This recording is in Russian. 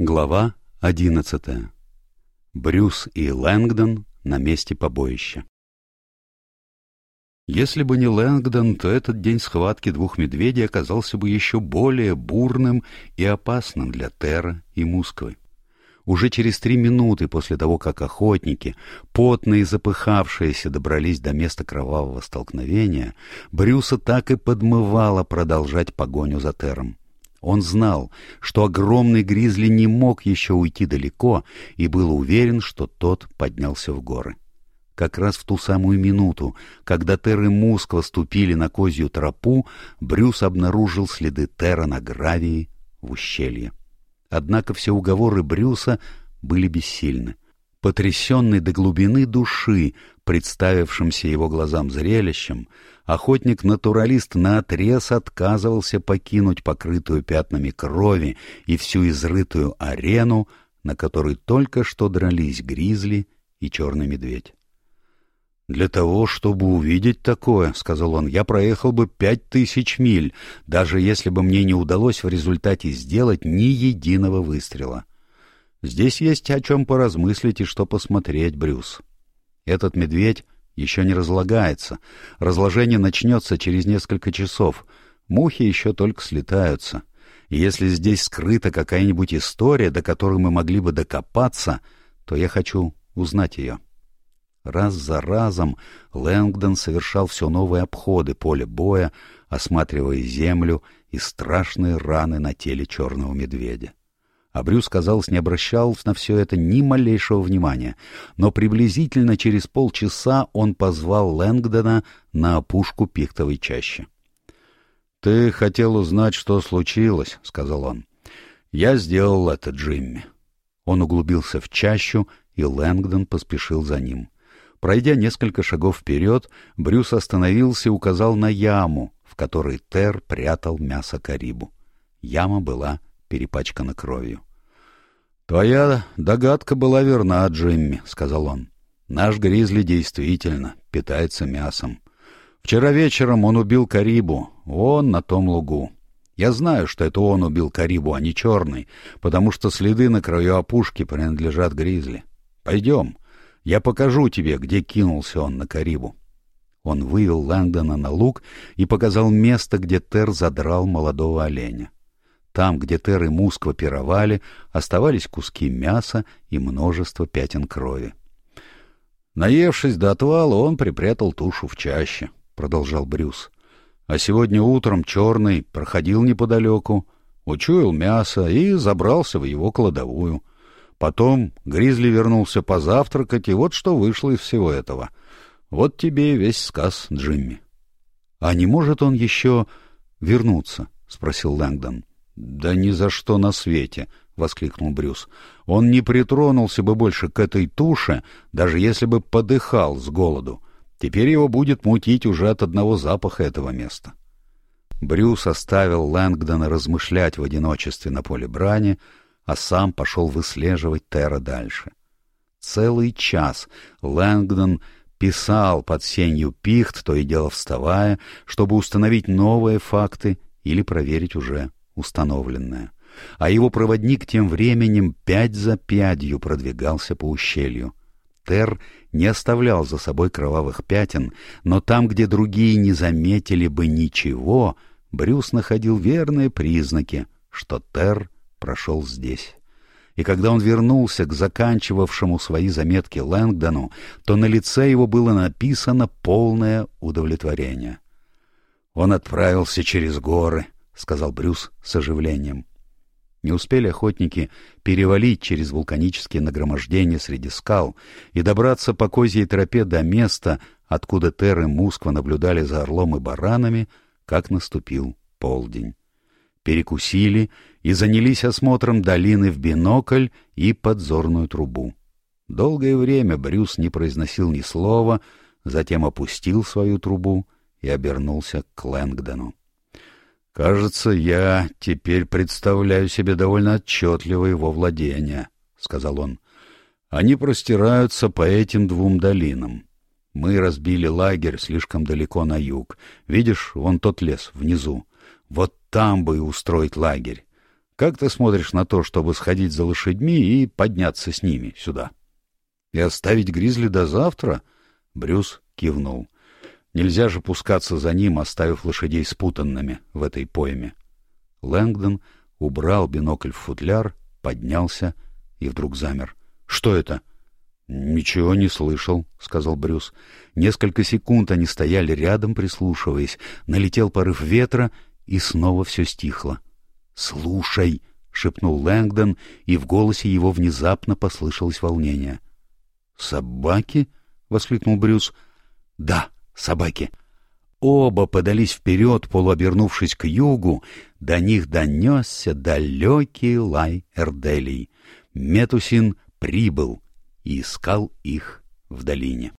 Глава 11. Брюс и Лэнгдон на месте побоища. Если бы не Лэнгдон, то этот день схватки двух медведей оказался бы еще более бурным и опасным для Терра и Мусквы. Уже через три минуты после того, как охотники, потные и запыхавшиеся, добрались до места кровавого столкновения, Брюса так и подмывало продолжать погоню за Терром. Он знал, что огромный гризли не мог еще уйти далеко и был уверен, что тот поднялся в горы. Как раз в ту самую минуту, когда Тер и Мусква ступили на козью тропу, Брюс обнаружил следы Тера на гравии в ущелье. Однако все уговоры Брюса были бессильны. Потрясенный до глубины души, представившимся его глазам зрелищем, Охотник-натуралист на наотрез отказывался покинуть покрытую пятнами крови и всю изрытую арену, на которой только что дрались гризли и черный медведь. «Для того, чтобы увидеть такое, — сказал он, — я проехал бы пять тысяч миль, даже если бы мне не удалось в результате сделать ни единого выстрела. Здесь есть о чем поразмыслить и что посмотреть, Брюс. Этот медведь — еще не разлагается. Разложение начнется через несколько часов. Мухи еще только слетаются. И если здесь скрыта какая-нибудь история, до которой мы могли бы докопаться, то я хочу узнать ее. Раз за разом Лэнгдон совершал все новые обходы поля боя, осматривая землю и страшные раны на теле черного медведя. А Брюс, казалось, не обращал на все это ни малейшего внимания, но приблизительно через полчаса он позвал Лэнгдона на опушку пихтовой чащи. — Ты хотел узнать, что случилось, — сказал он. — Я сделал это, Джимми. Он углубился в чащу, и Лэнгдон поспешил за ним. Пройдя несколько шагов вперед, Брюс остановился и указал на яму, в которой Тер прятал мясо карибу. Яма была перепачкана кровью. «Твоя догадка была верна, Джимми», — сказал он. «Наш гризли действительно питается мясом. Вчера вечером он убил Карибу, он на том лугу. Я знаю, что это он убил Карибу, а не черный, потому что следы на краю опушки принадлежат гризли. Пойдем, я покажу тебе, где кинулся он на Карибу». Он вывел Лэндона на луг и показал место, где Тер задрал молодого оленя. Там, где теры мусква пировали, оставались куски мяса и множество пятен крови. Наевшись до отвала, он припрятал тушу в чаще, — продолжал Брюс. А сегодня утром черный проходил неподалеку, учуял мясо и забрался в его кладовую. Потом Гризли вернулся позавтракать, и вот что вышло из всего этого. Вот тебе весь сказ, Джимми. — А не может он еще вернуться? — спросил Лэнгдон да ни за что на свете воскликнул брюс. Он не притронулся бы больше к этой туше даже если бы подыхал с голоду. Теперь его будет мутить уже от одного запаха этого места брюс оставил лэнгдона размышлять в одиночестве на поле брани а сам пошел выслеживать Тера дальше. Целый час лэнгдон писал под сенью пихт, то и дело вставая, чтобы установить новые факты или проверить уже установленная, а его проводник тем временем пять за пятью продвигался по ущелью. Тер не оставлял за собой кровавых пятен, но там, где другие не заметили бы ничего, Брюс находил верные признаки, что Тер прошел здесь. И когда он вернулся к заканчивавшему свои заметки Лэнгдону, то на лице его было написано полное удовлетворение. Он отправился через горы, сказал Брюс с оживлением. Не успели охотники перевалить через вулканические нагромождения среди скал и добраться по козьей тропе до места, откуда Тер и Мусква наблюдали за орлом и баранами, как наступил полдень. Перекусили и занялись осмотром долины в бинокль и подзорную трубу. Долгое время Брюс не произносил ни слова, затем опустил свою трубу и обернулся к Лэнгдону. «Кажется, я теперь представляю себе довольно отчетливо его владения», — сказал он. «Они простираются по этим двум долинам. Мы разбили лагерь слишком далеко на юг. Видишь, вон тот лес, внизу. Вот там бы и устроить лагерь. Как ты смотришь на то, чтобы сходить за лошадьми и подняться с ними сюда?» «И оставить Гризли до завтра?» — Брюс кивнул. — Нельзя же пускаться за ним, оставив лошадей спутанными в этой пойме. Лэнгдон убрал бинокль в футляр, поднялся и вдруг замер. «Что это?» «Ничего не слышал», — сказал Брюс. Несколько секунд они стояли рядом, прислушиваясь. Налетел порыв ветра, и снова все стихло. «Слушай!» — шепнул Лэнгдон, и в голосе его внезапно послышалось волнение. «Собаки?» — воскликнул Брюс. «Да!» собаки. Оба подались вперед, полуобернувшись к югу, до них донесся далекий лай Эрделий. Метусин прибыл и искал их в долине.